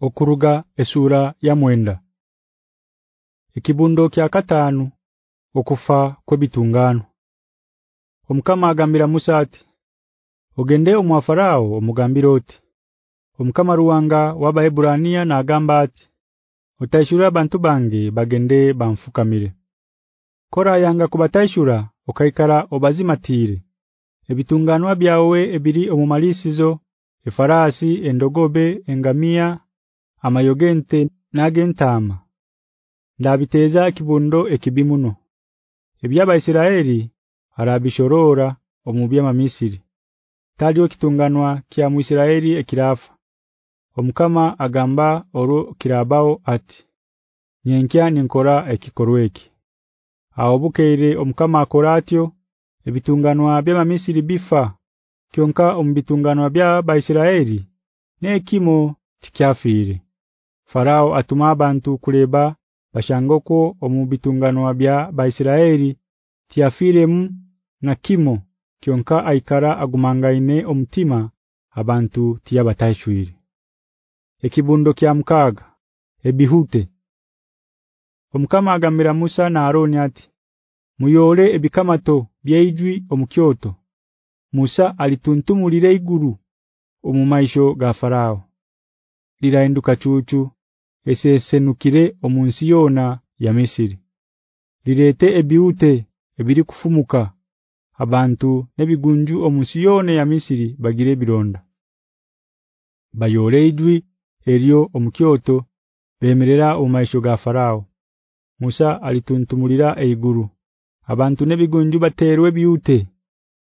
okuruga esura ya mwenda ekibundo kya katanu okufa kwebitungano omkama agambira musati ogende omwafarao omugambira oti omkama ruwanga wabaebrania na agambati utashura bantu bange bagende banfukamire kora yanga kubatashura okaikara obazimatire ebitungano byawe ebiri omumalisizo efarasi endogobe engamia amayogente n'agentama ndabiteza kibundo ekibimuno ebyaba Isiraeli arabishorora omubya ma Misiri taliyo kitunganwa kya mu Isiraeli ekirafa omukama agamba oro kirabao ati nyenkyani nkora ekikorweki awobukeere omukama akoratyo ebitunganwa bya ma Misiri bifa kionka ombitunganwa bya ba Isiraeli nekimo tikyafire Farao atuma abantu kuleba bashangoko omubitungano bya baIsiraeli tiafiremu na kimo kyonka aikara agumangaine omutima abantu tiyabatashwire ekibundo kya mkaga ebihute omkama agamira Musa na Aroni ati muyole ebikamato byeijwi omukyoto Musa alituntumulire iguru omumaisho ga farao lirainduka chuchu esesenukire omunsi yona ya Misiri lirete ebiute ebiri kufumuka abantu nebigunju omunsi yona ya Misiri bagire bironda bayoreidwi eriyo omukyoto bemerera omaisho ga farao Musa alituntumulira eiguru abantu nebigunju baterwe biute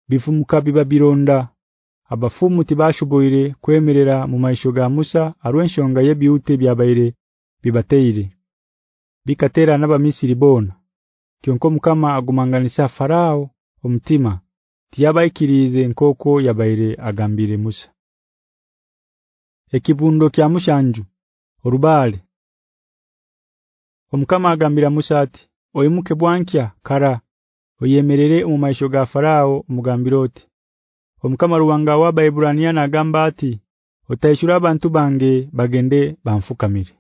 bifumuka bibabironda abafumu tibashuboire kwemerera mu maisho ga Musa arwenshonga yebiute byabaire bibateire bikatera naba misiri bona kionko mukama agumanganisha farao omtima tiyabaikirize nkoko yabaire agambire musa ekibundo kya mushanju urubale omkama agambira musa ati oyimuke bwankya kara oyemerere mu maisho ga farao mugambirote omkama ruwanga wa baibraniana agamba ati Otaishura bantu bange bagende banfukamire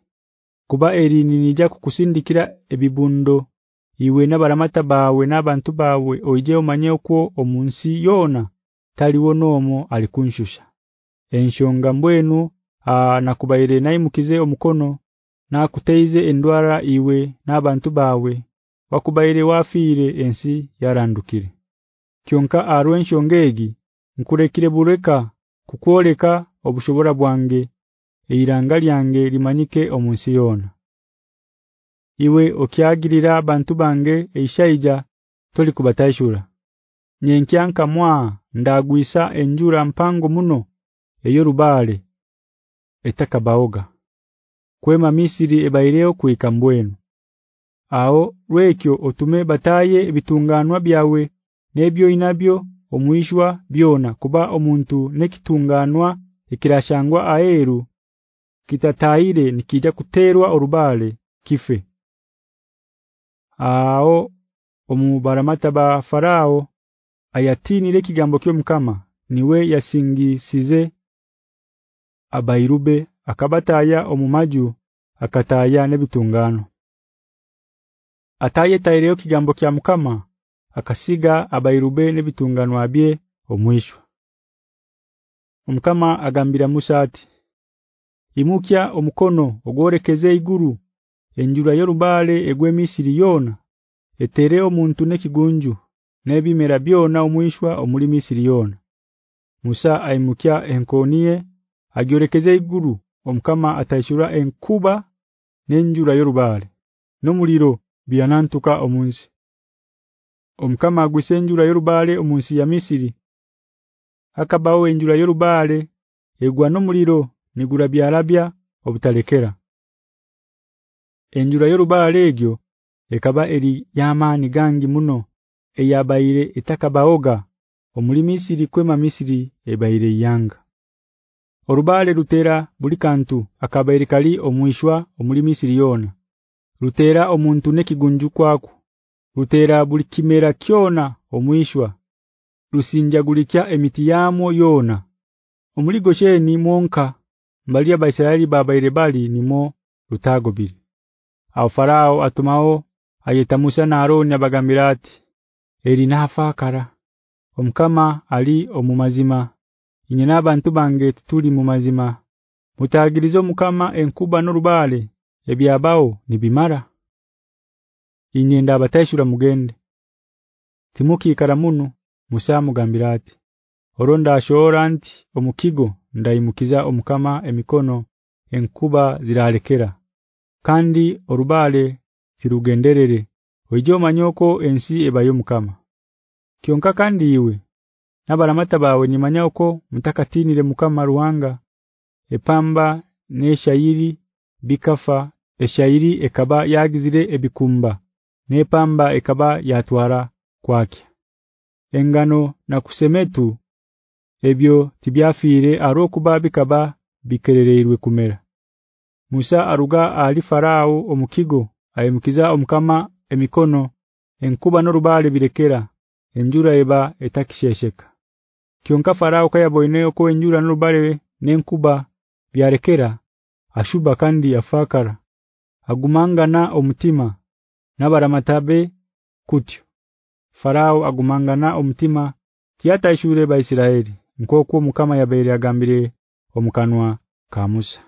kuba eri ninija kukusindikira ebibundo iwe nabaramata bawe nabantu bawe oije omanye okwo omunsi yona taliwo nomo alikunshusha enshonga mbwenu nakubaire naimukize omukono nakuteize endwara iwe nabantu bawe wakubaire wafire ensi yarandukire kyonka arwenshongegi nkurekire bureka kukoleka obushobora bwange eiranga lyange limanyike omunsi yona iwe okyagirira abantu bange eishaija toli kubatashura nyenkyanka mwa ndagwisa enjura mpango muno eyo rubale etakabaoga kwema misiri ebaireyo kuika mbwenu aho wekyo otume bataye bitunganwa byawe nebyo inabyo omwishwa byona kuba omuntu nekitunganwa ikirashangwa aheru kitataire nikija kuterwa orubale kife Ao omubaramata ba farao ayatinire kigambo kyo mkama niwe yasingisize abairube akabataya omumaju akataya nebitungano ataye tayireyo kigambo kya mukama akasiga abairube nebitungano abye omwisho omkama agambira Musa ati imukya omukono ogorekeze iguru enjura yorubale egwe misiri yona etere omuntu nekigunju nebimera byona omwishwa omuli misiri yona musa aimukya enkonie agorekeze iguru omkama atashura enkuba nenjura yorubale nomuliro byanantuka omunsi omkama agusenjura yorubale omunsi ya misiri akabawo enjura yorubale Egwa no muliro nigura byarabya obutalekera enjura yorubara egyo ekaba eri yamani gangi muno eyabaire etakabaoga omuli Misiri kwema Misiri ebaire yanga orubale lutera buli kantu akabaire kali omwishwa omuli Misiri yona rutera omuntu nekigunju kwaku rutera buli kimera kyona omwishwa rusinjagulikya emiti yamo yona omuligo gosheni monka Mbali abaisraeli baba irebali nimo rutago biri. farao atumao ayeta Musa na Aaron abagambira ati eri kara omkama ali omumazima inye nabantu bange tuli mumazima mutagirizo mukama enkuba norubale ebyabao nibimara inyenda abatashura mugende Timuki karamuno Musa mugambirati. ati Orunda ashoranti omukigo ndayimukiza omukama emikono enkuba zirarekera kandi orubale zirugenderere wejo manyoko ensi ebayo mukama kionka kandi iwe nabaramata bawe ni manyoko mtakatinire mukama ruwanga epamba neshayiri bikafa eshayiri ekaba yagizire ebikumba nepamba ekaba yatwara kwake engano na kusemetu ebyo tibyafiire arokuba bikaba bikerereirwe kumera Musa aruga ali farao omukigo ayimukiza omukama emikono enkuba norubale birekera enjura eba etakishesheka kionka farao kayaboine oko enjura norubale nenkuba byarekera ashuba kandi yafakara agumangana omutima nabaramatabe kutyo farao agumangana omutima kiyata ishure baIsiraeli nkoko mukama yabeere agambire omukanwa ka Musa